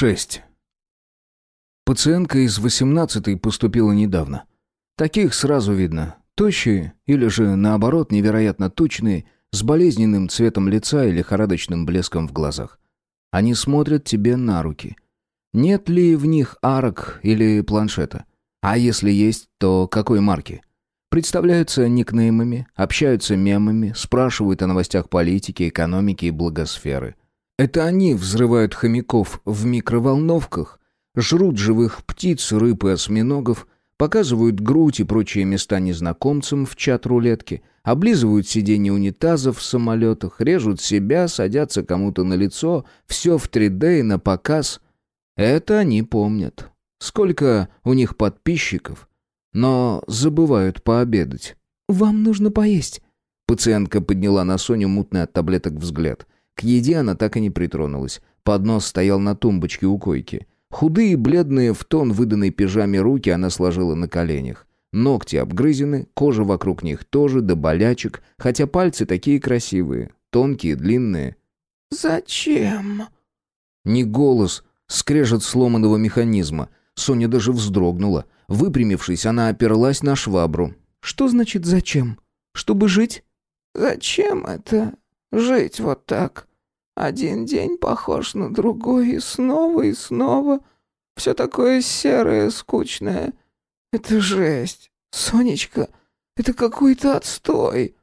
6. Пациентка из 18-й поступила недавно. Таких сразу видно. Тощие или же, наоборот, невероятно тучные, с болезненным цветом лица и лихорадочным блеском в глазах. Они смотрят тебе на руки. Нет ли в них арок или планшета? А если есть, то какой марки? Представляются никнеймами, общаются мемами, спрашивают о новостях политики, экономики и благосферы. Это они взрывают хомяков в микроволновках, жрут живых птиц, рыб и осьминогов, показывают грудь и прочие места незнакомцам в чат-рулетке, облизывают сиденья унитазов в самолетах, режут себя, садятся кому-то на лицо, все в 3D и на показ. Это они помнят. Сколько у них подписчиков, но забывают пообедать. «Вам нужно поесть». Пациентка подняла на Соню мутный от таблеток взгляд. К еде она так и не притронулась. Поднос стоял на тумбочке у койки. Худые, бледные, в тон выданной пижаме руки она сложила на коленях. Ногти обгрызены, кожа вокруг них тоже, до болячек, хотя пальцы такие красивые, тонкие, длинные. «Зачем?» Не голос, скрежет сломанного механизма. Соня даже вздрогнула. Выпрямившись, она оперлась на швабру. «Что значит «зачем»? Чтобы жить?» «Зачем это? Жить вот так?» Один день похож на другой, и снова, и снова. Все такое серое, скучное. Это жесть. Сонечка, это какой-то отстой.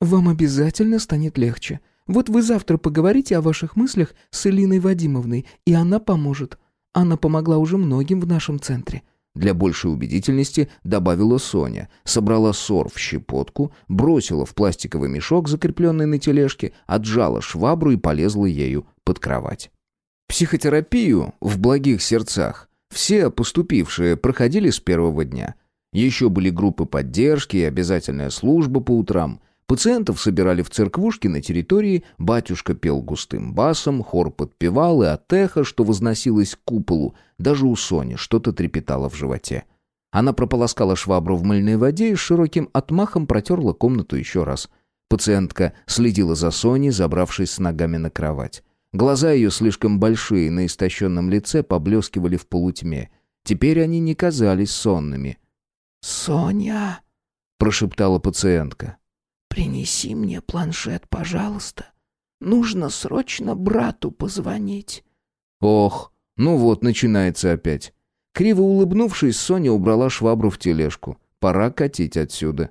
Вам обязательно станет легче. Вот вы завтра поговорите о ваших мыслях с Элиной Вадимовной, и она поможет. Она помогла уже многим в нашем центре. Для большей убедительности добавила Соня, собрала сор в щепотку, бросила в пластиковый мешок, закрепленный на тележке, отжала швабру и полезла ею под кровать. Психотерапию в благих сердцах все поступившие проходили с первого дня. Еще были группы поддержки и обязательная служба по утрам – Пациентов собирали в церквушке на территории, батюшка пел густым басом, хор подпевал, и от эха, что возносилось к куполу, даже у Сони что-то трепетало в животе. Она прополоскала швабру в мыльной воде и с широким отмахом протерла комнату еще раз. Пациентка следила за Соней, забравшись с ногами на кровать. Глаза ее, слишком большие, на истощенном лице поблескивали в полутьме. Теперь они не казались сонными. «Соня!» — прошептала пациентка. «Принеси мне планшет, пожалуйста. Нужно срочно брату позвонить». «Ох, ну вот, начинается опять». Криво улыбнувшись, Соня убрала швабру в тележку. «Пора катить отсюда».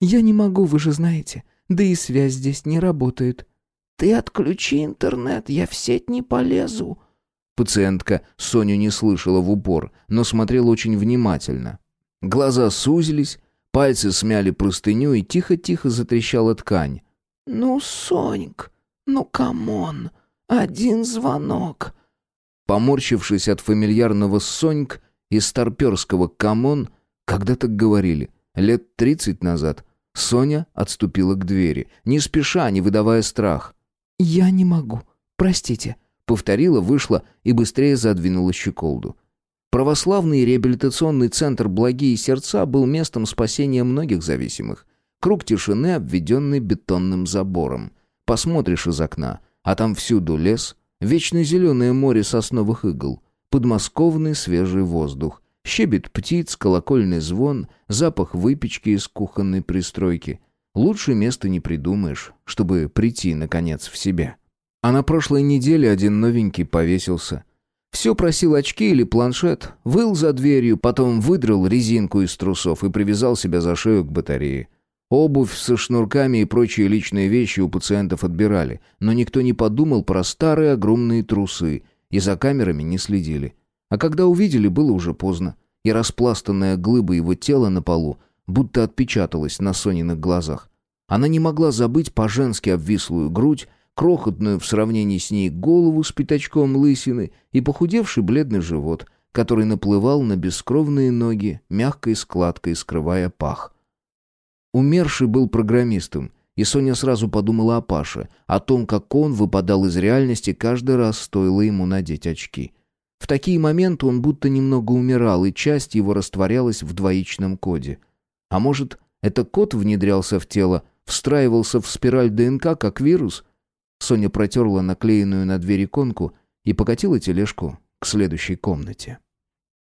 «Я не могу, вы же знаете. Да и связь здесь не работает». «Ты отключи интернет, я в сеть не полезу». Пациентка Соню не слышала в упор, но смотрела очень внимательно. Глаза сузились, Пальцы смяли простыню, и тихо-тихо затрещала ткань. «Ну, Соньк, ну, come on, один звонок». Поморщившись от фамильярного «Соньк» и старперского «come on», когда так говорили, лет тридцать назад, Соня отступила к двери, не спеша, не выдавая страх. «Я не могу, простите», — повторила, вышла и быстрее задвинула щеколду. Православный реабилитационный центр «Благие сердца» был местом спасения многих зависимых. Круг тишины, обведенный бетонным забором. Посмотришь из окна, а там всюду лес, вечно зеленое море сосновых игл, подмосковный свежий воздух, щебет птиц, колокольный звон, запах выпечки из кухонной пристройки. Лучше места не придумаешь, чтобы прийти, наконец, в себя. А на прошлой неделе один новенький повесился – все просил очки или планшет, выл за дверью, потом выдрал резинку из трусов и привязал себя за шею к батарее. Обувь со шнурками и прочие личные вещи у пациентов отбирали, но никто не подумал про старые огромные трусы и за камерами не следили. А когда увидели, было уже поздно, и распластанная глыба его тела на полу будто отпечаталась на Сониных глазах. Она не могла забыть по-женски обвислую грудь, крохотную в сравнении с ней голову с пятачком лысины и похудевший бледный живот, который наплывал на бескровные ноги, мягкой складкой скрывая пах. Умерший был программистом, и Соня сразу подумала о Паше, о том, как он выпадал из реальности каждый раз, стоило ему надеть очки. В такие моменты он будто немного умирал, и часть его растворялась в двоичном коде. А может, это код внедрялся в тело, встраивался в спираль ДНК, как вирус — Соня протерла наклеенную на дверь иконку и покатила тележку к следующей комнате.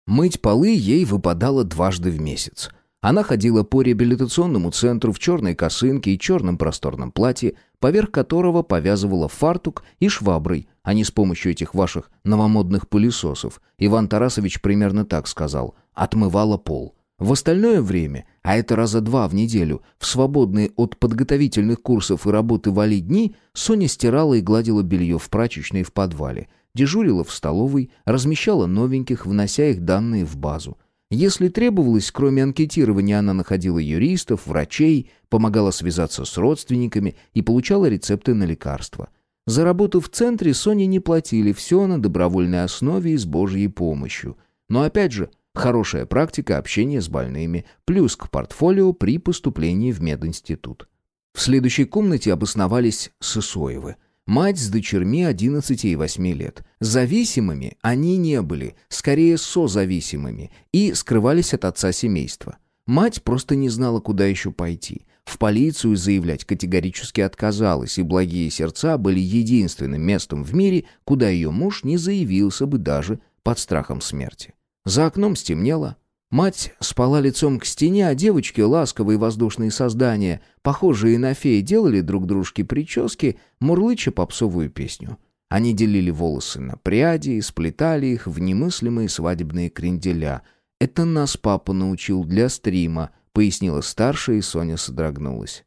Мыть полы ей выпадало дважды в месяц. Она ходила по реабилитационному центру в черной косынке и черном просторном платье, поверх которого повязывала фартук и шваброй, а не с помощью этих ваших новомодных пылесосов. Иван Тарасович примерно так сказал. Отмывала пол. В остальное время, а это раза два в неделю, в свободные от подготовительных курсов и работы вали дни, Соня стирала и гладила белье в прачечной и в подвале, дежурила в столовой, размещала новеньких, внося их данные в базу. Если требовалось, кроме анкетирования, она находила юристов, врачей, помогала связаться с родственниками и получала рецепты на лекарства. За работу в центре Соне не платили, все на добровольной основе и с Божьей помощью. Но опять же, хорошая практика общения с больными, плюс к портфолио при поступлении в мединститут. В следующей комнате обосновались Сысоевы – Мать с дочерьми 11 и 8 лет. Зависимыми они не были, скорее созависимыми, и скрывались от отца семейства. Мать просто не знала, куда еще пойти. В полицию заявлять категорически отказалась, и благие сердца были единственным местом в мире, куда ее муж не заявился бы даже под страхом смерти. За окном стемнело, Мать спала лицом к стене, а девочки, ласковые воздушные создания, похожие на феи, делали друг дружке прически, мурлыча попсовую песню. Они делили волосы на пряди и сплетали их в немыслимые свадебные кренделя. «Это нас папа научил для стрима», — пояснила старшая, и Соня содрогнулась.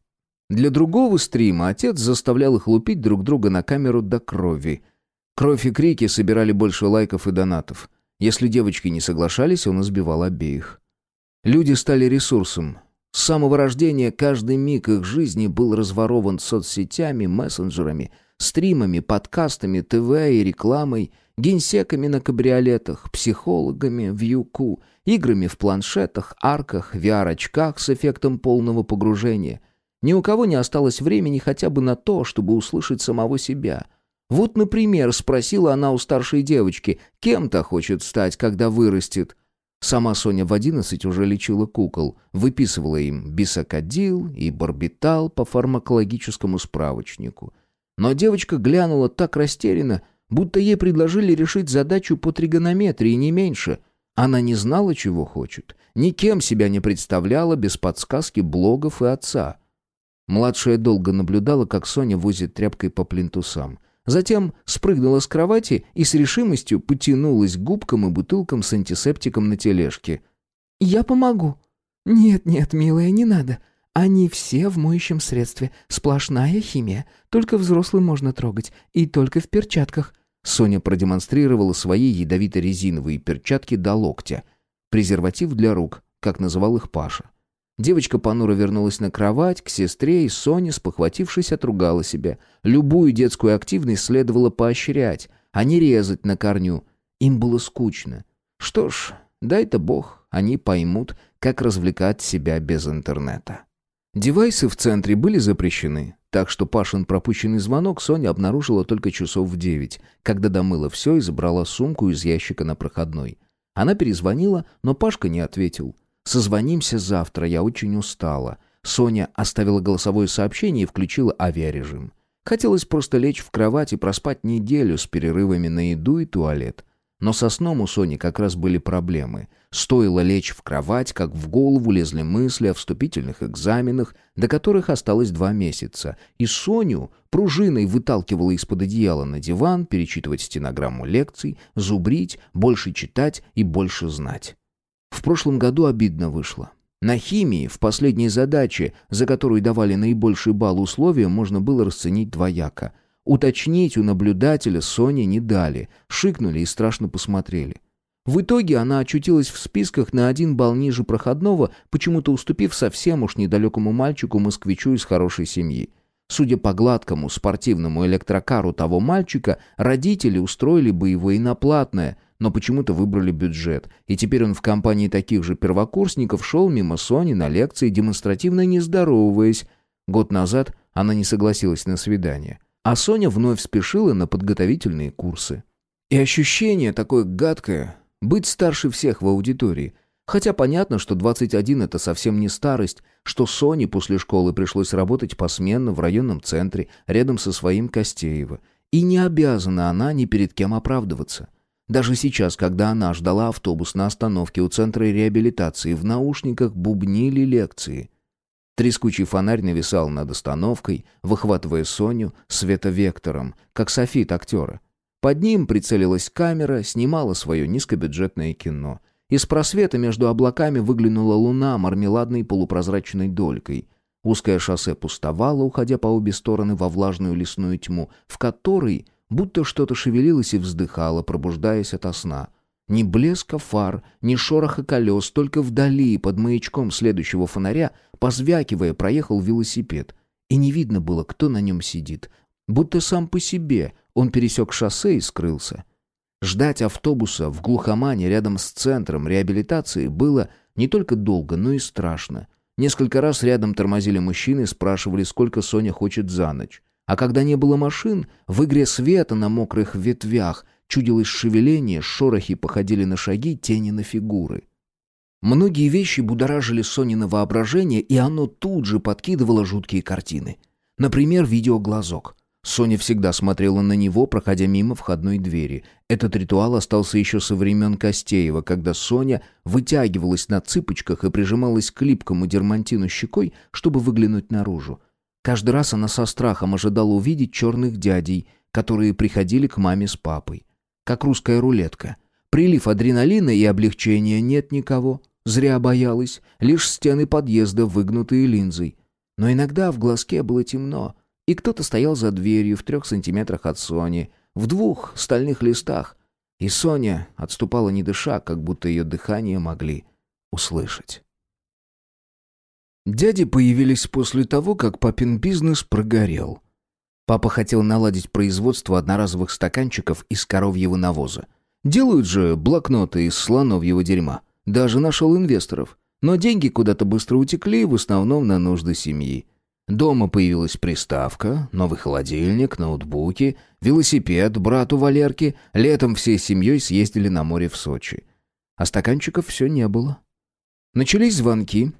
Для другого стрима отец заставлял их лупить друг друга на камеру до крови. Кровь и крики собирали больше лайков и донатов. Если девочки не соглашались, он избивал обеих. Люди стали ресурсом. С самого рождения каждый миг их жизни был разворован соцсетями, мессенджерами, стримами, подкастами, ТВ и рекламой, генсеками на кабриолетах, психологами в ЮКУ, играми в планшетах, арках, VR-очках с эффектом полного погружения. Ни у кого не осталось времени хотя бы на то, чтобы услышать самого себя — вот, например, спросила она у старшей девочки, кем-то хочет стать, когда вырастет. Сама Соня в одиннадцать уже лечила кукол, выписывала им бисокодил и барбитал по фармакологическому справочнику. Но девочка глянула так растерянно, будто ей предложили решить задачу по тригонометрии, не меньше. Она не знала, чего хочет, никем себя не представляла без подсказки блогов и отца. Младшая долго наблюдала, как Соня возит тряпкой по плинтусам. Затем спрыгнула с кровати и с решимостью потянулась к губкам и бутылкам с антисептиком на тележке. «Я помогу». «Нет-нет, милая, не надо. Они все в моющем средстве. Сплошная химия. Только взрослым можно трогать. И только в перчатках». Соня продемонстрировала свои ядовито-резиновые перчатки до локтя. Презерватив для рук, как называл их Паша. Девочка понуро вернулась на кровать, к сестре, и Соня, спохватившись, отругала себя. Любую детскую активность следовало поощрять, а не резать на корню. Им было скучно. Что ж, дай-то бог, они поймут, как развлекать себя без интернета. Девайсы в центре были запрещены, так что Пашин пропущенный звонок Соня обнаружила только часов в девять, когда домыла все и забрала сумку из ящика на проходной. Она перезвонила, но Пашка не ответил. Созвонимся завтра, я очень устала. Соня оставила голосовое сообщение и включила авиарежим. Хотелось просто лечь в кровать и проспать неделю с перерывами на еду и туалет. Но со сном у Сони как раз были проблемы. Стоило лечь в кровать, как в голову лезли мысли о вступительных экзаменах, до которых осталось два месяца. И Соню пружиной выталкивала из-под одеяла на диван, перечитывать стенограмму лекций, зубрить, больше читать и больше знать. В прошлом году обидно вышло. На химии в последней задаче, за которую давали наибольший балл условия, можно было расценить двояко. Уточнить у наблюдателя Соне не дали, шикнули и страшно посмотрели. В итоге она очутилась в списках на один балл ниже проходного, почему-то уступив совсем уж недалекому мальчику-москвичу из хорошей семьи. Судя по гладкому спортивному электрокару того мальчика, родители устроили бы его и на платное, но почему-то выбрали бюджет, и теперь он в компании таких же первокурсников шел мимо Сони на лекции, демонстративно не здороваясь. Год назад она не согласилась на свидание, а Соня вновь спешила на подготовительные курсы. И ощущение такое гадкое — быть старше всех в аудитории — Хотя понятно, что 21 это совсем не старость, что Соне после школы пришлось работать посменно в районном центре, рядом со своим Костеево. И не обязана она ни перед кем оправдываться. Даже сейчас, когда она ждала автобус на остановке у центра реабилитации, в наушниках бубнили лекции. Трескучий фонарь нависал над остановкой, выхватывая Соню световектором, как софит актера. Под ним прицелилась камера, снимала свое низкобюджетное кино. Из просвета между облаками выглянула луна мармеладной полупрозрачной долькой. Узкое шоссе пустовало, уходя по обе стороны во влажную лесную тьму, в которой будто что-то шевелилось и вздыхало, пробуждаясь ото сна. Ни блеска фар, ни шороха колес, только вдали, под маячком следующего фонаря, позвякивая, проехал велосипед. И не видно было, кто на нем сидит. Будто сам по себе он пересек шоссе и скрылся. Ждать автобуса в глухомане рядом с центром реабилитации было не только долго, но и страшно. Несколько раз рядом тормозили мужчины и спрашивали, сколько Соня хочет за ночь. А когда не было машин, в игре света на мокрых ветвях чудилось шевеление, шорохи походили на шаги, тени на фигуры. Многие вещи будоражили Сонино воображение, и оно тут же подкидывало жуткие картины. Например, видеоглазок. Соня всегда смотрела на него, проходя мимо входной двери. Этот ритуал остался еще со времен Костеева, когда Соня вытягивалась на цыпочках и прижималась к липкому дермантину щекой, чтобы выглянуть наружу. Каждый раз она со страхом ожидала увидеть черных дядей, которые приходили к маме с папой. Как русская рулетка. Прилив адреналина и облегчения нет никого. Зря боялась. Лишь стены подъезда, выгнутые линзой. Но иногда в глазке было темно, и кто-то стоял за дверью в трех сантиметрах от Сони, в двух стальных листах. И Соня отступала не дыша, как будто ее дыхание могли услышать. Дяди появились после того, как папин бизнес прогорел. Папа хотел наладить производство одноразовых стаканчиков из коровьего навоза. Делают же блокноты из слоновьего дерьма. Даже нашел инвесторов. Но деньги куда-то быстро утекли, в основном на нужды семьи. Дома появилась приставка, новый холодильник, ноутбуки, велосипед брату Валерке. Летом всей семьей съездили на море в Сочи. А стаканчиков все не было. Начались звонки,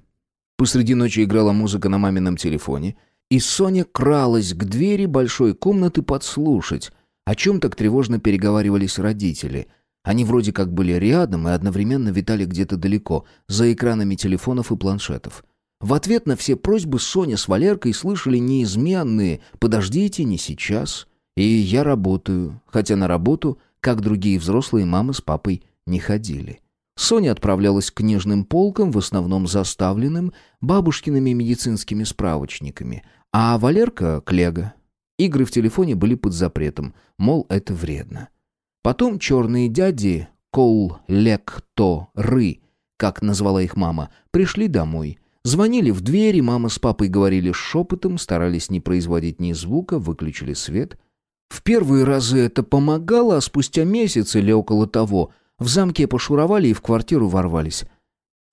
Посреди ночи играла музыка на мамином телефоне, и Соня кралась к двери большой комнаты подслушать. О чем так тревожно переговаривались родители. Они вроде как были рядом и одновременно витали где-то далеко, за экранами телефонов и планшетов. В ответ на все просьбы Соня с Валеркой слышали неизменные «подождите, не сейчас». И я работаю, хотя на работу, как другие взрослые мамы с папой, не ходили. Соня отправлялась к книжным полкам, в основном заставленным бабушкиными медицинскими справочниками, а Валерка — к Лего. Игры в телефоне были под запретом, мол, это вредно. Потом черные дяди, Кол, Лек, То, Ры, как назвала их мама, пришли домой. Звонили в дверь, мама с папой говорили шепотом, старались не производить ни звука, выключили свет. В первые разы это помогало, а спустя месяц или около того — в замке пошуровали и в квартиру ворвались.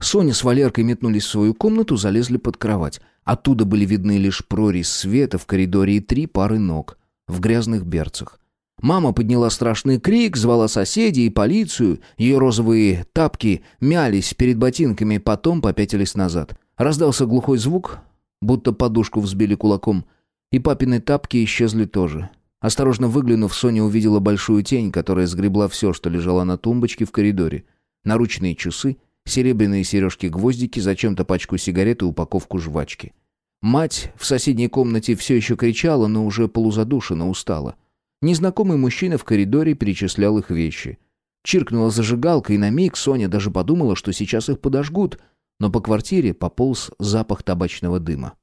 Соня с Валеркой метнулись в свою комнату, залезли под кровать. Оттуда были видны лишь прорезь света в коридоре и три пары ног в грязных берцах. Мама подняла страшный крик, звала соседей и полицию. Ее розовые тапки мялись перед ботинками, потом попятились назад. Раздался глухой звук, будто подушку взбили кулаком, и папины тапки исчезли тоже. Осторожно выглянув, Соня увидела большую тень, которая сгребла все, что лежало на тумбочке в коридоре. Наручные часы, серебряные сережки-гвоздики, зачем-то пачку сигарет и упаковку жвачки. Мать в соседней комнате все еще кричала, но уже полузадушенно устала. Незнакомый мужчина в коридоре перечислял их вещи. Чиркнула зажигалка, и на миг Соня даже подумала, что сейчас их подожгут, но по квартире пополз запах табачного дыма.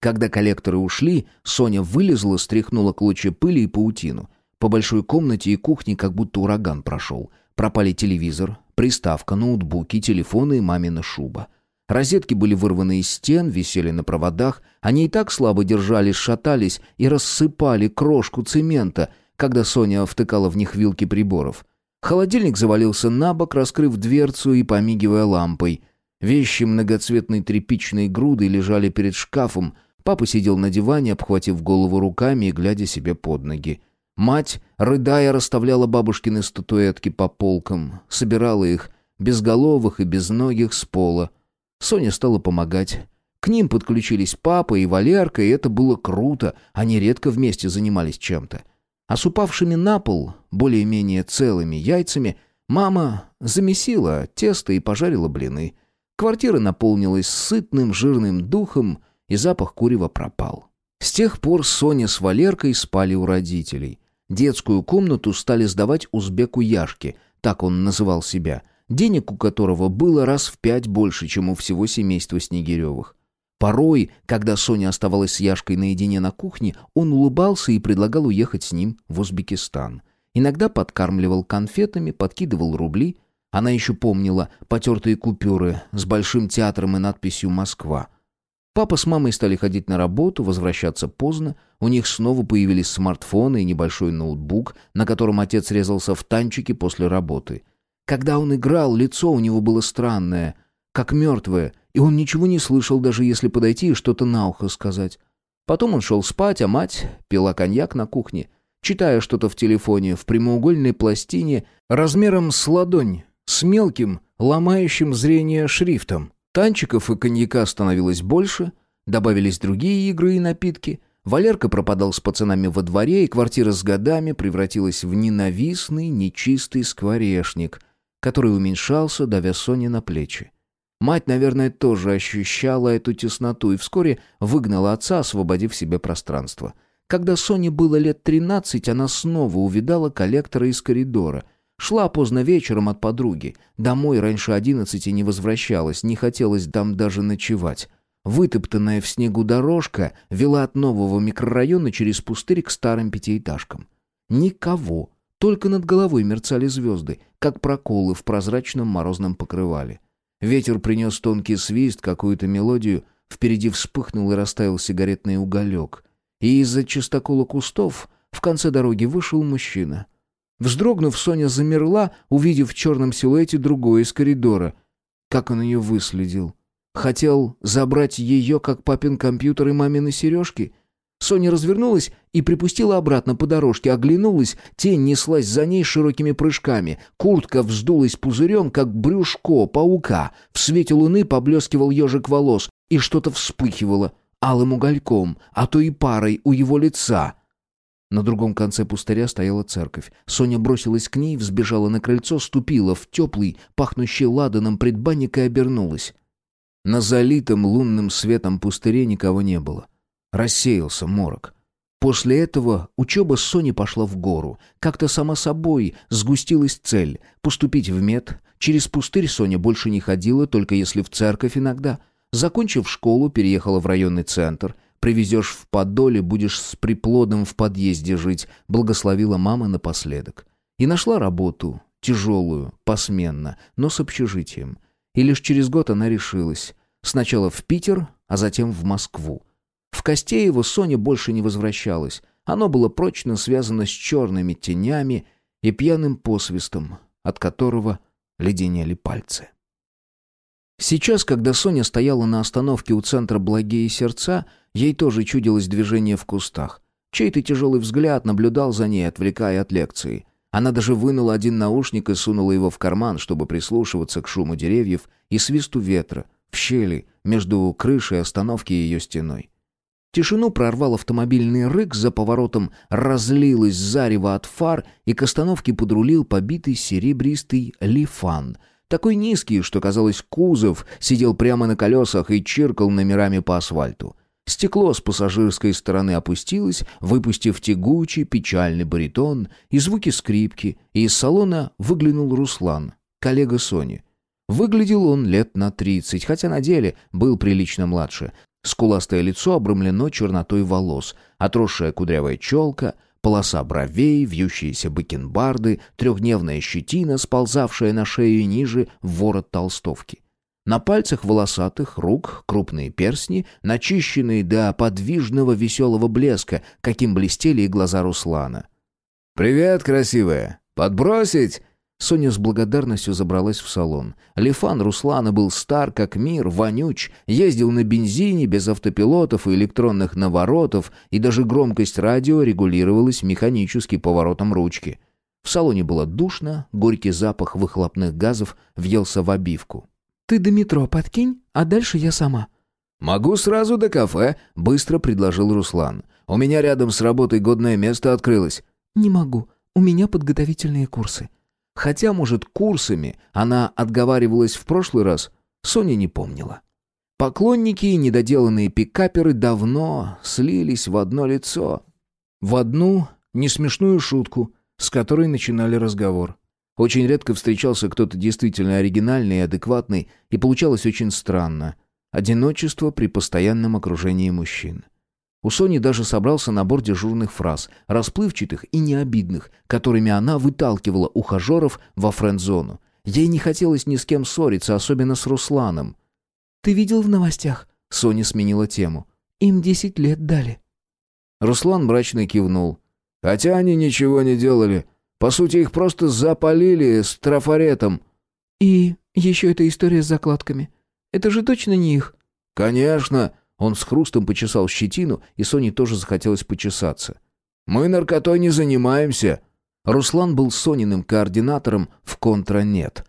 Когда коллекторы ушли, Соня вылезла, стряхнула клочья пыли и паутину. По большой комнате и кухне как будто ураган прошел. Пропали телевизор, приставка, ноутбуки, телефоны и мамина шуба. Розетки были вырваны из стен, висели на проводах. Они и так слабо держались, шатались и рассыпали крошку цемента, когда Соня втыкала в них вилки приборов. Холодильник завалился на бок, раскрыв дверцу и помигивая лампой. Вещи многоцветной тряпичной груды лежали перед шкафом, Папа сидел на диване, обхватив голову руками и глядя себе под ноги. Мать, рыдая, расставляла бабушкины статуэтки по полкам, собирала их, безголовых и безногих, с пола. Соня стала помогать. К ним подключились папа и Валерка, и это было круто, они редко вместе занимались чем-то. А с упавшими на пол, более-менее целыми яйцами, мама замесила тесто и пожарила блины. Квартира наполнилась сытным жирным духом, и запах курева пропал. С тех пор Соня с Валеркой спали у родителей. Детскую комнату стали сдавать узбеку Яшке, так он называл себя, денег у которого было раз в пять больше, чем у всего семейства Снегиревых. Порой, когда Соня оставалась с Яшкой наедине на кухне, он улыбался и предлагал уехать с ним в Узбекистан. Иногда подкармливал конфетами, подкидывал рубли. Она еще помнила потертые купюры с большим театром и надписью «Москва». Папа с мамой стали ходить на работу, возвращаться поздно. У них снова появились смартфоны и небольшой ноутбук, на котором отец резался в танчике после работы. Когда он играл, лицо у него было странное, как мертвое, и он ничего не слышал, даже если подойти и что-то на ухо сказать. Потом он шел спать, а мать пила коньяк на кухне, читая что-то в телефоне, в прямоугольной пластине размером с ладонь, с мелким, ломающим зрение шрифтом. Танчиков и коньяка становилось больше, добавились другие игры и напитки. Валерка пропадал с пацанами во дворе, и квартира с годами превратилась в ненавистный, нечистый скворечник, который уменьшался, давя Соне на плечи. Мать, наверное, тоже ощущала эту тесноту и вскоре выгнала отца, освободив себе пространство. Когда Соне было лет тринадцать, она снова увидала коллектора из коридора. Шла поздно вечером от подруги. Домой раньше одиннадцати не возвращалась, не хотелось там даже ночевать. Вытоптанная в снегу дорожка вела от нового микрорайона через пустырь к старым пятиэтажкам. Никого, только над головой мерцали звезды, как проколы в прозрачном морозном покрывале. Ветер принес тонкий свист, какую-то мелодию. Впереди вспыхнул и растаял сигаретный уголек. И из-за чистокола кустов в конце дороги вышел мужчина. Вздрогнув, Соня замерла, увидев в черном силуэте другой из коридора. Как он ее выследил? Хотел забрать ее, как папин компьютер и мамины сережки? Соня развернулась и припустила обратно по дорожке, оглянулась, тень неслась за ней широкими прыжками, куртка вздулась пузырем, как брюшко паука, в свете луны поблескивал ежик волос, и что-то вспыхивало алым угольком, а то и парой у его лица. На другом конце пустыря стояла церковь. Соня бросилась к ней, взбежала на крыльцо, ступила в теплый, пахнущий ладаном предбанник и обернулась. На залитом лунным светом пустыре никого не было. Рассеялся морок. После этого учеба с пошла в гору. Как-то само собой сгустилась цель — поступить в мед. Через пустырь Соня больше не ходила, только если в церковь иногда. Закончив школу, переехала в районный центр. «Привезешь в Подоле, будешь с приплодом в подъезде жить», — благословила мама напоследок. И нашла работу, тяжелую, посменно, но с общежитием. И лишь через год она решилась. Сначала в Питер, а затем в Москву. В Костеево Соня больше не возвращалась. Оно было прочно связано с черными тенями и пьяным посвистом, от которого леденели пальцы. Сейчас, когда Соня стояла на остановке у центра «Благие сердца», ей тоже чудилось движение в кустах. Чей-то тяжелый взгляд наблюдал за ней, отвлекая от лекции. Она даже вынула один наушник и сунула его в карман, чтобы прислушиваться к шуму деревьев и свисту ветра в щели между крышей остановки и ее стеной. Тишину прорвал автомобильный рык, за поворотом разлилось зарево от фар, и к остановке подрулил побитый серебристый лифан. Такой низкий, что, казалось, кузов сидел прямо на колесах и чиркал номерами по асфальту. Стекло с пассажирской стороны опустилось, выпустив тягучий, печальный баритон и звуки скрипки, и из салона выглянул Руслан, коллега Сони. Выглядел он лет на тридцать, хотя на деле был прилично младше. Скуластое лицо обрамлено чернотой волос, отросшая кудрявая челка, полоса бровей, вьющиеся бакенбарды, трехдневная щетина, сползавшая на шею и ниже в ворот толстовки. На пальцах волосатых рук крупные перстни, начищенные до подвижного веселого блеска, каким блестели и глаза Руслана. «Привет, красивая! Подбросить?» Соня с благодарностью забралась в салон. Лифан Руслана был стар как мир, вонюч, ездил на бензине, без автопилотов и электронных наворотов, и даже громкость радио регулировалась механически поворотом ручки. В салоне было душно, горький запах выхлопных газов въелся в обивку. «Ты до метро подкинь, а дальше я сама». «Могу сразу до кафе», — быстро предложил Руслан. «У меня рядом с работой годное место открылось». «Не могу. У меня подготовительные курсы». Хотя, может, курсами она отговаривалась в прошлый раз, Соня не помнила. Поклонники и недоделанные пикаперы давно слились в одно лицо. В одну несмешную шутку, с которой начинали разговор. Очень редко встречался кто-то действительно оригинальный и адекватный, и получалось очень странно. Одиночество при постоянном окружении мужчин. У Сони даже собрался набор дежурных фраз, расплывчатых и необидных, которыми она выталкивала ухажеров во френд-зону. Ей не хотелось ни с кем ссориться, особенно с Русланом. «Ты видел в новостях?» Соня сменила тему. «Им десять лет дали». Руслан мрачно кивнул. «Хотя они ничего не делали. По сути, их просто запалили с трафаретом». «И еще эта история с закладками. Это же точно не их?» «Конечно!» Он с хрустом почесал щетину, и Соне тоже захотелось почесаться. «Мы наркотой не занимаемся!» Руслан был Сониным координатором в «Контранет».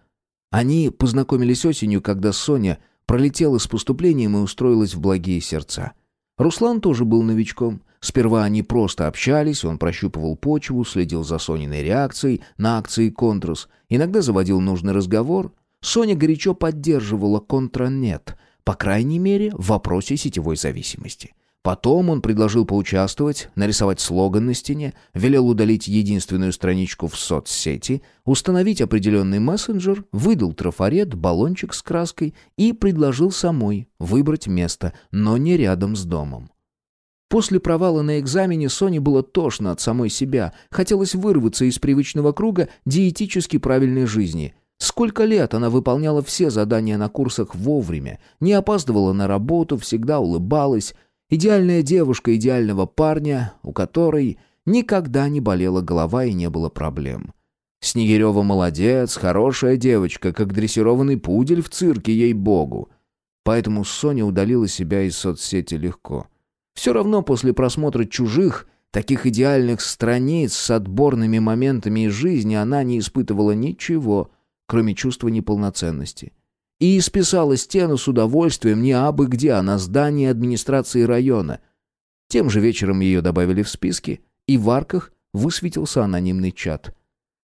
Они познакомились осенью, когда Соня пролетела с поступлением и устроилась в благие сердца. Руслан тоже был новичком. Сперва они просто общались, он прощупывал почву, следил за Сониной реакцией на акции «Контрас», иногда заводил нужный разговор. Соня горячо поддерживала «Контранет», по крайней мере, в вопросе сетевой зависимости. Потом он предложил поучаствовать, нарисовать слоган на стене, велел удалить единственную страничку в соцсети, установить определенный мессенджер, выдал трафарет, баллончик с краской и предложил самой выбрать место, но не рядом с домом. После провала на экзамене Соне было тошно от самой себя, хотелось вырваться из привычного круга диетически правильной жизни. Сколько лет она выполняла все задания на курсах вовремя, не опаздывала на работу, всегда улыбалась, Идеальная девушка идеального парня, у которой никогда не болела голова и не было проблем. Снегирева молодец, хорошая девочка, как дрессированный пудель в цирке, ей-богу. Поэтому Соня удалила себя из соцсети легко. Все равно после просмотра чужих, таких идеальных страниц с отборными моментами из жизни она не испытывала ничего, кроме чувства неполноценности и исписала стену с удовольствием не абы где, а на здании администрации района. Тем же вечером ее добавили в списки, и в арках высветился анонимный чат.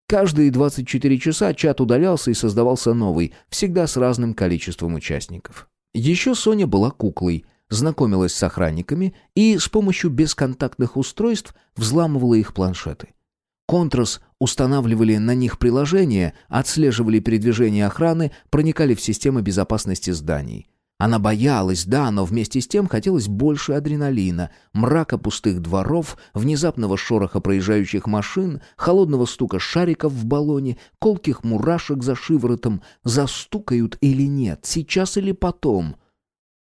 Каждые 24 часа чат удалялся и создавался новый, всегда с разным количеством участников. Еще Соня была куклой, знакомилась с охранниками и с помощью бесконтактных устройств взламывала их планшеты. Контрас устанавливали на них приложения, отслеживали передвижение охраны, проникали в системы безопасности зданий. Она боялась, да, но вместе с тем хотелось больше адреналина, мрака пустых дворов, внезапного шороха проезжающих машин, холодного стука шариков в баллоне, колких мурашек за шиворотом, застукают или нет, сейчас или потом.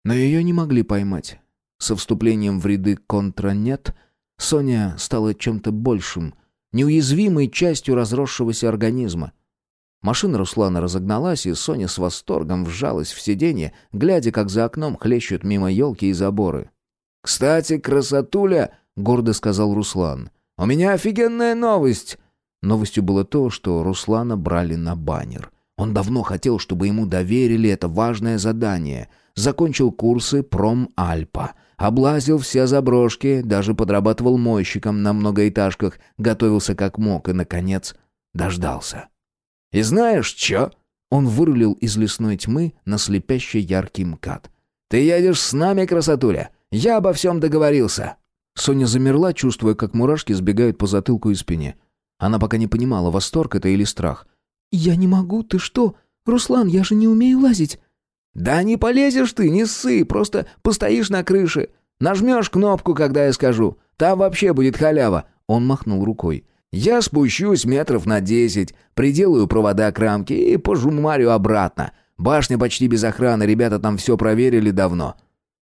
Но ее не могли поймать. Со вступлением в ряды контранет Соня стала чем-то большим — неуязвимой частью разросшегося организма. Машина Руслана разогналась, и Соня с восторгом вжалась в сиденье, глядя, как за окном хлещут мимо елки и заборы. «Кстати, красотуля!» — гордо сказал Руслан. «У меня офигенная новость!» Новостью было то, что Руслана брали на баннер. Он давно хотел, чтобы ему доверили это важное задание. Закончил курсы пром-альпа — Облазил все заброшки, даже подрабатывал мойщиком на многоэтажках, готовился как мог и, наконец, дождался. «И знаешь чё?» Он вырулил из лесной тьмы на слепящий яркий МКАД. «Ты едешь с нами, красотуля! Я обо всем договорился!» Соня замерла, чувствуя, как мурашки сбегают по затылку и спине. Она пока не понимала, восторг это или страх. «Я не могу, ты что? Руслан, я же не умею лазить!» «Да не полезешь ты, не ссы, просто постоишь на крыше. Нажмешь кнопку, когда я скажу. Там вообще будет халява». Он махнул рукой. «Я спущусь метров на десять, приделаю провода к рамке и пожумарю обратно. Башня почти без охраны, ребята там все проверили давно.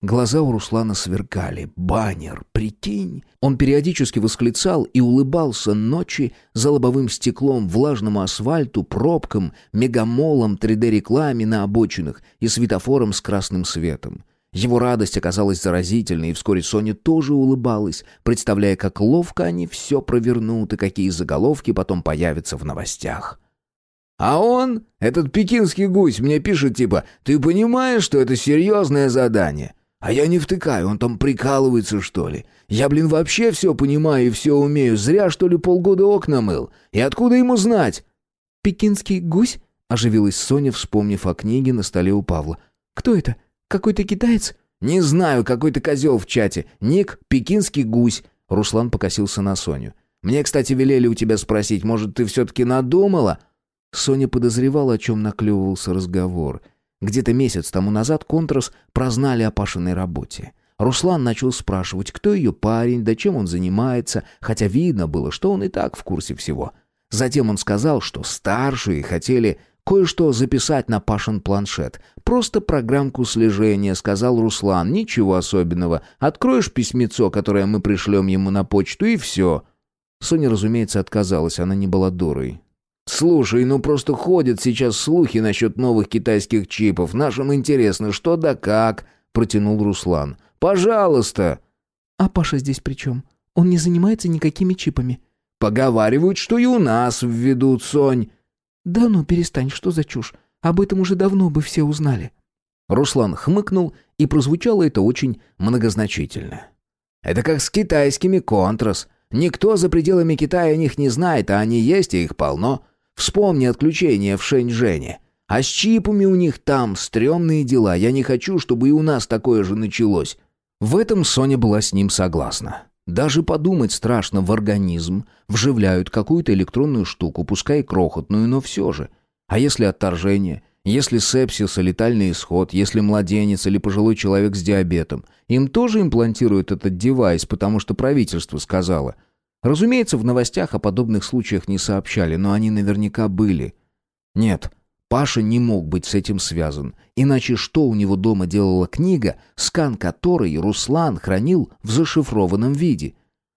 Глаза у Руслана сверкали. Баннер, прикинь. Он периодически восклицал и улыбался ночи за лобовым стеклом, влажному асфальту, пробкам, мегамолом, 3D-рекламе на обочинах и светофором с красным светом. Его радость оказалась заразительной, и вскоре Соня тоже улыбалась, представляя, как ловко они все провернут и какие заголовки потом появятся в новостях. А он, этот пекинский гусь, мне пишет типа «Ты понимаешь, что это серьезное задание?» А я не втыкаю, он там прикалывается, что ли. Я, блин, вообще все понимаю и все умею. Зря, что ли, полгода окна мыл. И откуда ему знать?» «Пекинский гусь?» — оживилась Соня, вспомнив о книге на столе у Павла. «Кто это? Какой-то китаец?» «Не знаю, какой-то козел в чате. Ник — пекинский гусь». Руслан покосился на Соню. «Мне, кстати, велели у тебя спросить, может, ты все-таки надумала?» Соня подозревала, о чем наклевывался разговор — где-то месяц тому назад Контрас прознали о Пашиной работе. Руслан начал спрашивать, кто ее парень, да чем он занимается, хотя видно было, что он и так в курсе всего. Затем он сказал, что старшие хотели кое-что записать на Пашин планшет. Просто программку слежения, сказал Руслан, ничего особенного. Откроешь письмецо, которое мы пришлем ему на почту, и все. Соня, разумеется, отказалась, она не была дурой. «Слушай, ну просто ходят сейчас слухи насчет новых китайских чипов. Нашим интересно, что да как?» — протянул Руслан. «Пожалуйста!» «А Паша здесь при чем? Он не занимается никакими чипами». «Поговаривают, что и у нас введут, Сонь». «Да ну, перестань, что за чушь? Об этом уже давно бы все узнали». Руслан хмыкнул, и прозвучало это очень многозначительно. «Это как с китайскими контрас. Никто за пределами Китая о них не знает, а они есть, и их полно. Вспомни отключение в Шэньчжэне. А с чипами у них там стрёмные дела. Я не хочу, чтобы и у нас такое же началось». В этом Соня была с ним согласна. Даже подумать страшно, в организм вживляют какую-то электронную штуку, пускай крохотную, но все же. А если отторжение? Если сепсис и летальный исход? Если младенец или пожилой человек с диабетом? Им тоже имплантируют этот девайс, потому что правительство сказало – Разумеется, в новостях о подобных случаях не сообщали, но они наверняка были. Нет, Паша не мог быть с этим связан. Иначе что у него дома делала книга, скан которой Руслан хранил в зашифрованном виде?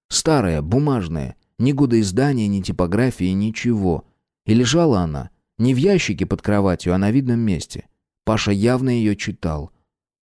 Старая, бумажная, ни года издания, ни типографии, ничего. И лежала она не в ящике под кроватью, а на видном месте. Паша явно ее читал.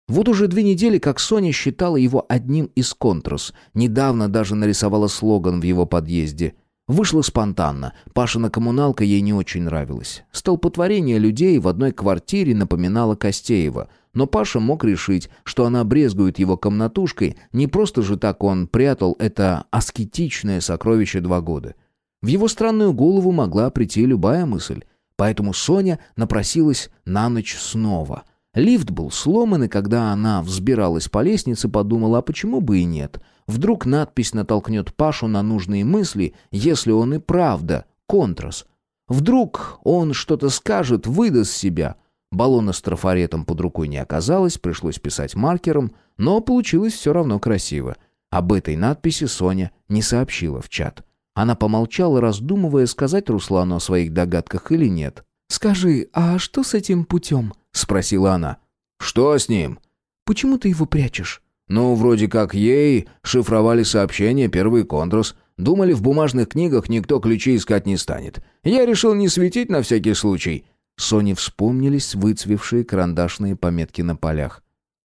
Вот уже две недели, как Соня считала его одним из контрас. Недавно даже нарисовала слоган в его подъезде. Вышло спонтанно. Пашина коммуналка ей не очень нравилась. Столпотворение людей в одной квартире напоминало Костеева. Но Паша мог решить, что она брезгует его комнатушкой. Не просто же так он прятал это аскетичное сокровище два года. В его странную голову могла прийти любая мысль. Поэтому Соня напросилась на ночь снова — Лифт был сломан, и когда она взбиралась по лестнице, подумала, а почему бы и нет? Вдруг надпись натолкнет Пашу на нужные мысли, если он и правда контрас. Вдруг он что-то скажет, выдаст себя. Баллона с трафаретом под рукой не оказалось, пришлось писать маркером, но получилось все равно красиво. Об этой надписи Соня не сообщила в чат. Она помолчала, раздумывая, сказать Руслану о своих догадках или нет. «Скажи, а что с этим путем?» — спросила она. «Что с ним?» «Почему ты его прячешь?» «Ну, вроде как ей шифровали сообщение первый контрас. Думали, в бумажных книгах никто ключи искать не станет. Я решил не светить на всякий случай». Соне вспомнились выцвевшие карандашные пометки на полях.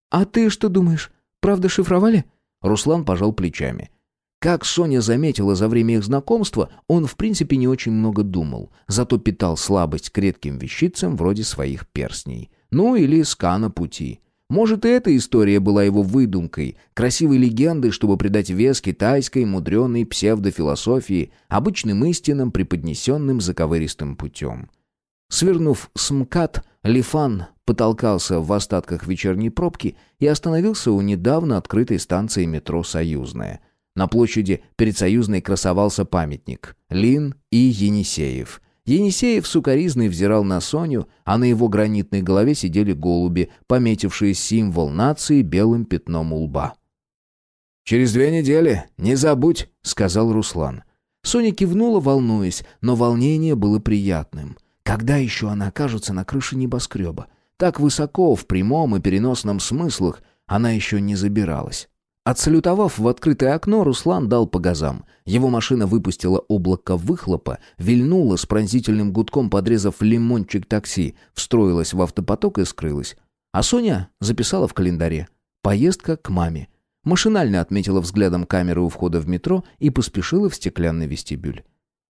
«А ты что думаешь, правда шифровали?» Руслан пожал плечами. Как Соня заметила за время их знакомства, он в принципе не очень много думал, зато питал слабость к редким вещицам вроде своих перстней. Ну или скана пути. Может, и эта история была его выдумкой, красивой легендой, чтобы придать вес китайской мудреной псевдофилософии, обычным истинам, преподнесенным заковыристым путем. Свернув с МКАД, Лифан потолкался в остатках вечерней пробки и остановился у недавно открытой станции метро «Союзная», на площади перед Союзной красовался памятник. Лин и Енисеев. Енисеев сукоризный взирал на Соню, а на его гранитной голове сидели голуби, пометившие символ нации белым пятном у лба. «Через две недели, не забудь», — сказал Руслан. Соня кивнула, волнуясь, но волнение было приятным. Когда еще она окажется на крыше небоскреба? Так высоко, в прямом и переносном смыслах, она еще не забиралась. Отсалютовав в открытое окно, Руслан дал по газам. Его машина выпустила облако выхлопа, вильнула с пронзительным гудком, подрезав лимончик такси, встроилась в автопоток и скрылась. А Соня записала в календаре. Поездка к маме. Машинально отметила взглядом камеры у входа в метро и поспешила в стеклянный вестибюль.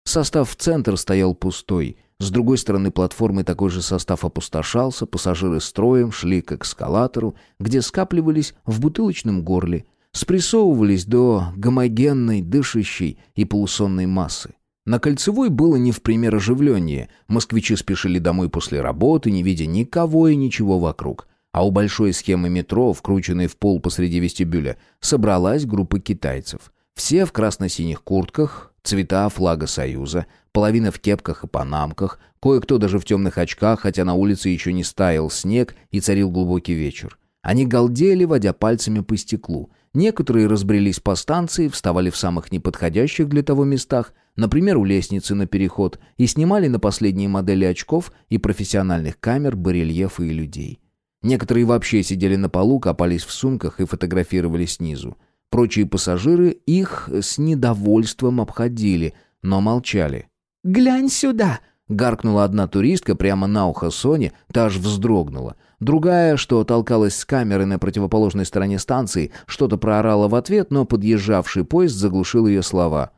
Состав в центр стоял пустой. С другой стороны платформы такой же состав опустошался, пассажиры строем шли к эскалатору, где скапливались в бутылочном горле, спрессовывались до гомогенной, дышащей и полусонной массы. На Кольцевой было не в пример оживленнее. Москвичи спешили домой после работы, не видя никого и ничего вокруг. А у большой схемы метро, вкрученной в пол посреди вестибюля, собралась группа китайцев. Все в красно-синих куртках, цвета флага Союза, половина в кепках и панамках, кое-кто даже в темных очках, хотя на улице еще не стаял снег и царил глубокий вечер. Они галдели, водя пальцами по стеклу. Некоторые разбрелись по станции, вставали в самых неподходящих для того местах, например, у лестницы на переход, и снимали на последние модели очков и профессиональных камер барельефы и людей. Некоторые вообще сидели на полу, копались в сумках и фотографировали снизу. Прочие пассажиры их с недовольством обходили, но молчали. «Глянь сюда!» — гаркнула одна туристка прямо на ухо Соне, та аж вздрогнула. Другая, что толкалась с камеры на противоположной стороне станции, что-то проорала в ответ, но подъезжавший поезд заглушил ее слова.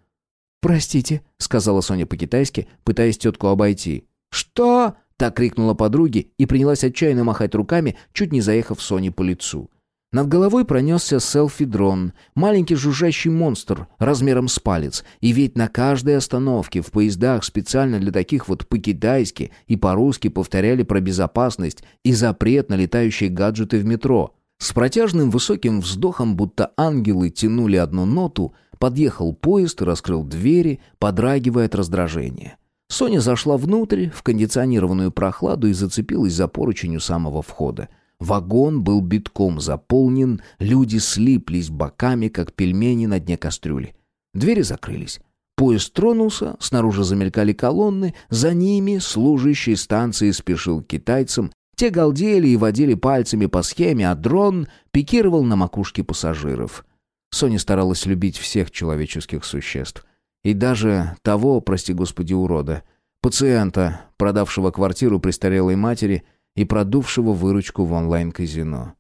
«Простите», — сказала Соня по-китайски, пытаясь тетку обойти. «Что?» — так крикнула подруге и принялась отчаянно махать руками, чуть не заехав Соне по лицу. Над головой пронесся селфи-дрон, маленький жужжащий монстр размером с палец, и ведь на каждой остановке в поездах специально для таких вот по-китайски и по-русски повторяли про безопасность и запрет на летающие гаджеты в метро. С протяжным высоким вздохом, будто ангелы тянули одну ноту, подъехал поезд раскрыл двери, подрагивая от раздражения. Соня зашла внутрь, в кондиционированную прохладу и зацепилась за поручень у самого входа. Вагон был битком заполнен, люди слиплись боками, как пельмени на дне кастрюли. Двери закрылись. Поезд тронулся, снаружи замелькали колонны, за ними служащий станции спешил к китайцам, те галдели и водили пальцами по схеме, а дрон пикировал на макушке пассажиров. Соня старалась любить всех человеческих существ. И даже того, прости господи, урода, пациента, продавшего квартиру престарелой матери – и продувшего выручку в онлайн-казино.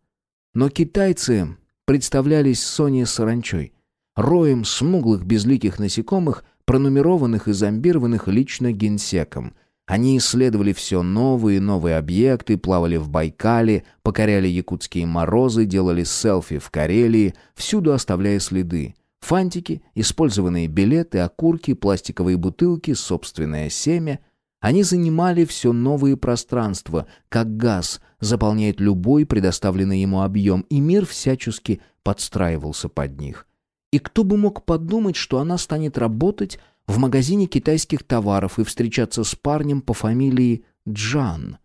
Но китайцы представлялись Соне саранчой, роем смуглых безликих насекомых, пронумерованных и зомбированных лично генсеком. Они исследовали все новые и новые объекты, плавали в Байкале, покоряли якутские морозы, делали селфи в Карелии, всюду оставляя следы. Фантики, использованные билеты, окурки, пластиковые бутылки, собственное семя — они занимали все новые пространства, как газ заполняет любой предоставленный ему объем, и мир всячески подстраивался под них. И кто бы мог подумать, что она станет работать в магазине китайских товаров и встречаться с парнем по фамилии Джан.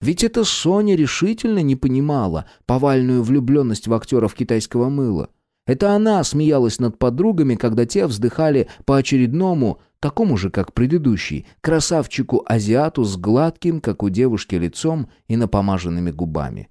Ведь эта Соня решительно не понимала повальную влюбленность в актеров китайского мыла. Это она смеялась над подругами, когда те вздыхали по очередному такому же, как предыдущий, красавчику-азиату с гладким, как у девушки, лицом и напомаженными губами.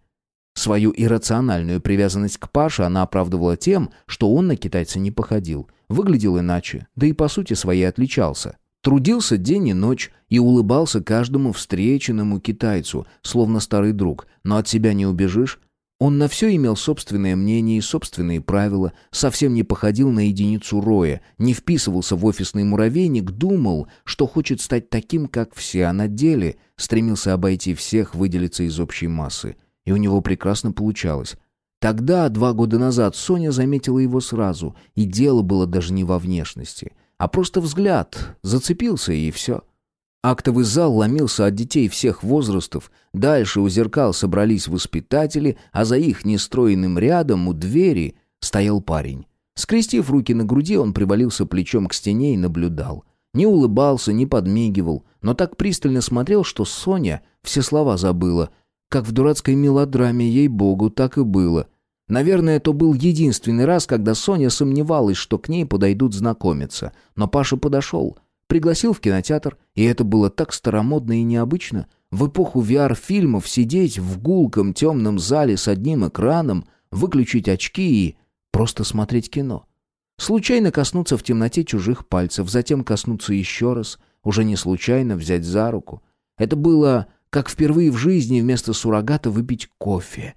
Свою иррациональную привязанность к Паше она оправдывала тем, что он на китайца не походил, выглядел иначе, да и по сути своей отличался. Трудился день и ночь и улыбался каждому встреченному китайцу, словно старый друг, но от себя не убежишь, он на все имел собственное мнение и собственные правила, совсем не походил на единицу роя, не вписывался в офисный муравейник, думал, что хочет стать таким, как все, а на деле стремился обойти всех, выделиться из общей массы. И у него прекрасно получалось. Тогда, два года назад, Соня заметила его сразу, и дело было даже не во внешности, а просто взгляд, зацепился и все. — Актовый зал ломился от детей всех возрастов, дальше у зеркал собрались воспитатели, а за их нестроенным рядом у двери стоял парень. Скрестив руки на груди, он привалился плечом к стене и наблюдал. Не улыбался, не подмигивал, но так пристально смотрел, что Соня все слова забыла. Как в дурацкой мелодраме, ей-богу, так и было. Наверное, это был единственный раз, когда Соня сомневалась, что к ней подойдут знакомиться. Но Паша подошел — Пригласил в кинотеатр, и это было так старомодно и необычно. В эпоху VR-фильмов сидеть в гулком темном зале с одним экраном, выключить очки и просто смотреть кино. Случайно коснуться в темноте чужих пальцев, затем коснуться еще раз, уже не случайно взять за руку. Это было как впервые в жизни вместо суррогата выпить кофе.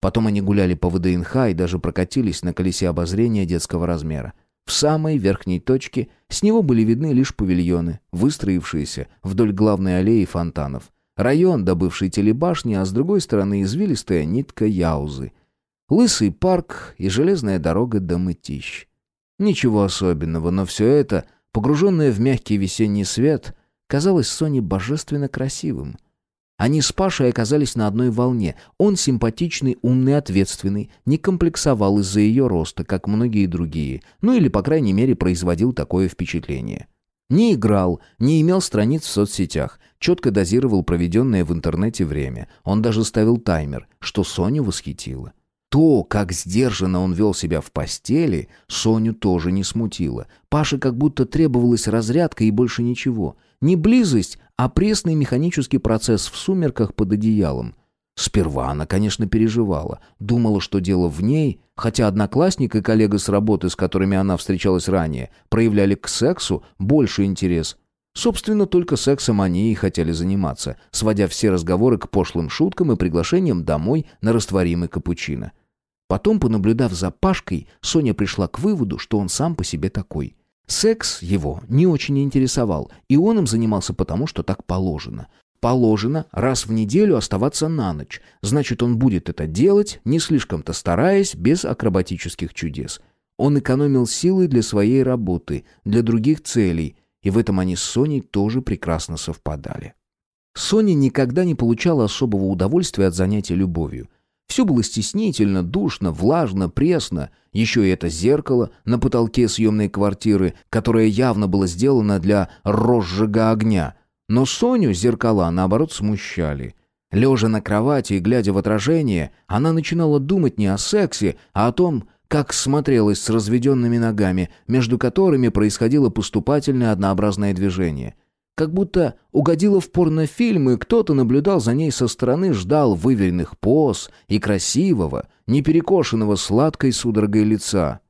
Потом они гуляли по ВДНХ и даже прокатились на колесе обозрения детского размера. В самой верхней точке с него были видны лишь павильоны, выстроившиеся вдоль главной аллеи фонтанов. Район, добывший телебашни, а с другой стороны извилистая нитка Яузы. Лысый парк и железная дорога до Мытищ. Ничего особенного, но все это, погруженное в мягкий весенний свет, казалось Соне божественно красивым. Они с Пашей оказались на одной волне. Он симпатичный, умный, ответственный, не комплексовал из-за ее роста, как многие другие, ну или, по крайней мере, производил такое впечатление. Не играл, не имел страниц в соцсетях, четко дозировал проведенное в интернете время. Он даже ставил таймер, что Соню восхитило. То, как сдержанно он вел себя в постели, Соню тоже не смутило. Паше как будто требовалась разрядка и больше ничего. Не близость, а пресный механический процесс в сумерках под одеялом. Сперва она, конечно, переживала, думала, что дело в ней, хотя одноклассник и коллега с работы, с которыми она встречалась ранее, проявляли к сексу больше интерес. Собственно, только сексом они и хотели заниматься, сводя все разговоры к пошлым шуткам и приглашениям домой на растворимый капучино. Потом, понаблюдав за Пашкой, Соня пришла к выводу, что он сам по себе такой. Секс его не очень интересовал, и он им занимался потому, что так положено. Положено раз в неделю оставаться на ночь. Значит, он будет это делать, не слишком-то стараясь, без акробатических чудес. Он экономил силы для своей работы, для других целей, и в этом они с Соней тоже прекрасно совпадали. Соня никогда не получала особого удовольствия от занятия любовью. Все было стеснительно, душно, влажно, пресно. Еще и это зеркало на потолке съемной квартиры, которое явно было сделано для розжига огня. Но Соню зеркала, наоборот, смущали. Лежа на кровати и глядя в отражение, она начинала думать не о сексе, а о том, как смотрелась с разведенными ногами, между которыми происходило поступательное однообразное движение — как будто угодила в порнофильм, и кто-то наблюдал за ней со стороны, ждал выверенных поз и красивого, неперекошенного сладкой судорогой лица.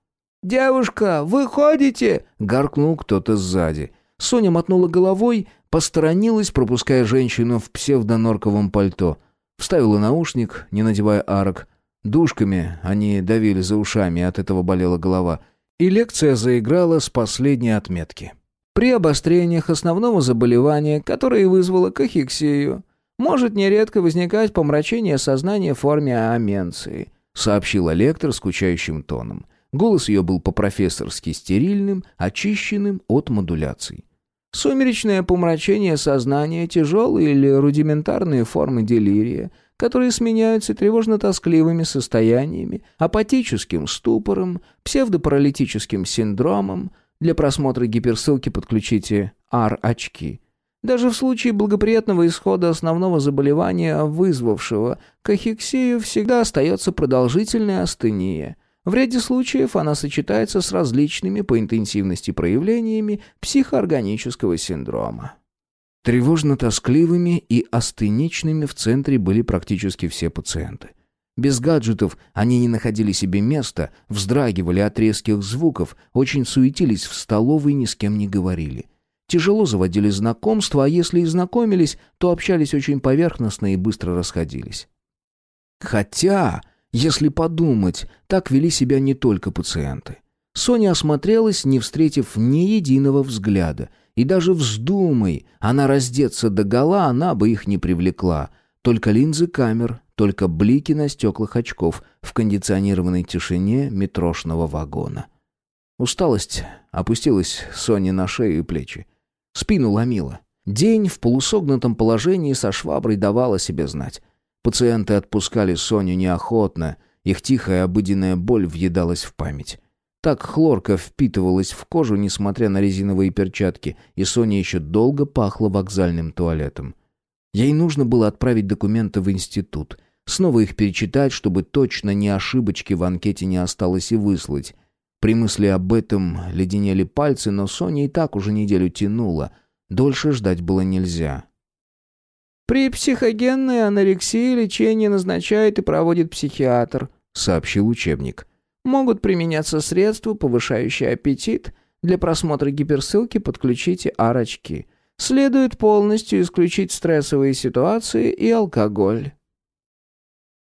«Девушка, вы ходите?» — гаркнул кто-то сзади. Соня мотнула головой, посторонилась, пропуская женщину в псевдонорковом пальто. Вставила наушник, не надевая арок. Душками они давили за ушами, от этого болела голова. И лекция заиграла с последней отметки. При обострениях основного заболевания, которое вызвало кахексию, может нередко возникать помрачение сознания в форме аменции, сообщила лектор скучающим тоном. Голос ее был по-профессорски стерильным, очищенным от модуляций. Сумеречное помрачение сознания, тяжелые или рудиментарные формы делирия, которые сменяются тревожно-тоскливыми состояниями, апатическим ступором, псевдопаралитическим синдромом – для просмотра гиперссылки подключите R-очки. Даже в случае благоприятного исхода основного заболевания, вызвавшего кахексию, всегда остается продолжительная астения. В ряде случаев она сочетается с различными по интенсивности проявлениями психоорганического синдрома. Тревожно-тоскливыми и астеничными в центре были практически все пациенты. Без гаджетов они не находили себе места, вздрагивали от резких звуков, очень суетились в столовой и ни с кем не говорили. Тяжело заводили знакомства, а если и знакомились, то общались очень поверхностно и быстро расходились. Хотя, если подумать, так вели себя не только пациенты. Соня осмотрелась, не встретив ни единого взгляда, и даже вздумай она раздеться догола, она бы их не привлекла. Только линзы камер, только блики на стеклах очков в кондиционированной тишине метрошного вагона. Усталость опустилась Соне на шею и плечи. Спину ломила. День в полусогнутом положении со шваброй давал о себе знать. Пациенты отпускали Соню неохотно, их тихая обыденная боль въедалась в память. Так хлорка впитывалась в кожу, несмотря на резиновые перчатки, и Соня еще долго пахла вокзальным туалетом. Ей нужно было отправить документы в институт, Снова их перечитать, чтобы точно ни ошибочки в анкете не осталось и выслать. При мысли об этом леденели пальцы, но Соня и так уже неделю тянула. Дольше ждать было нельзя. «При психогенной анорексии лечение назначает и проводит психиатр», — сообщил учебник. «Могут применяться средства, повышающие аппетит. Для просмотра гиперссылки подключите арочки. Следует полностью исключить стрессовые ситуации и алкоголь».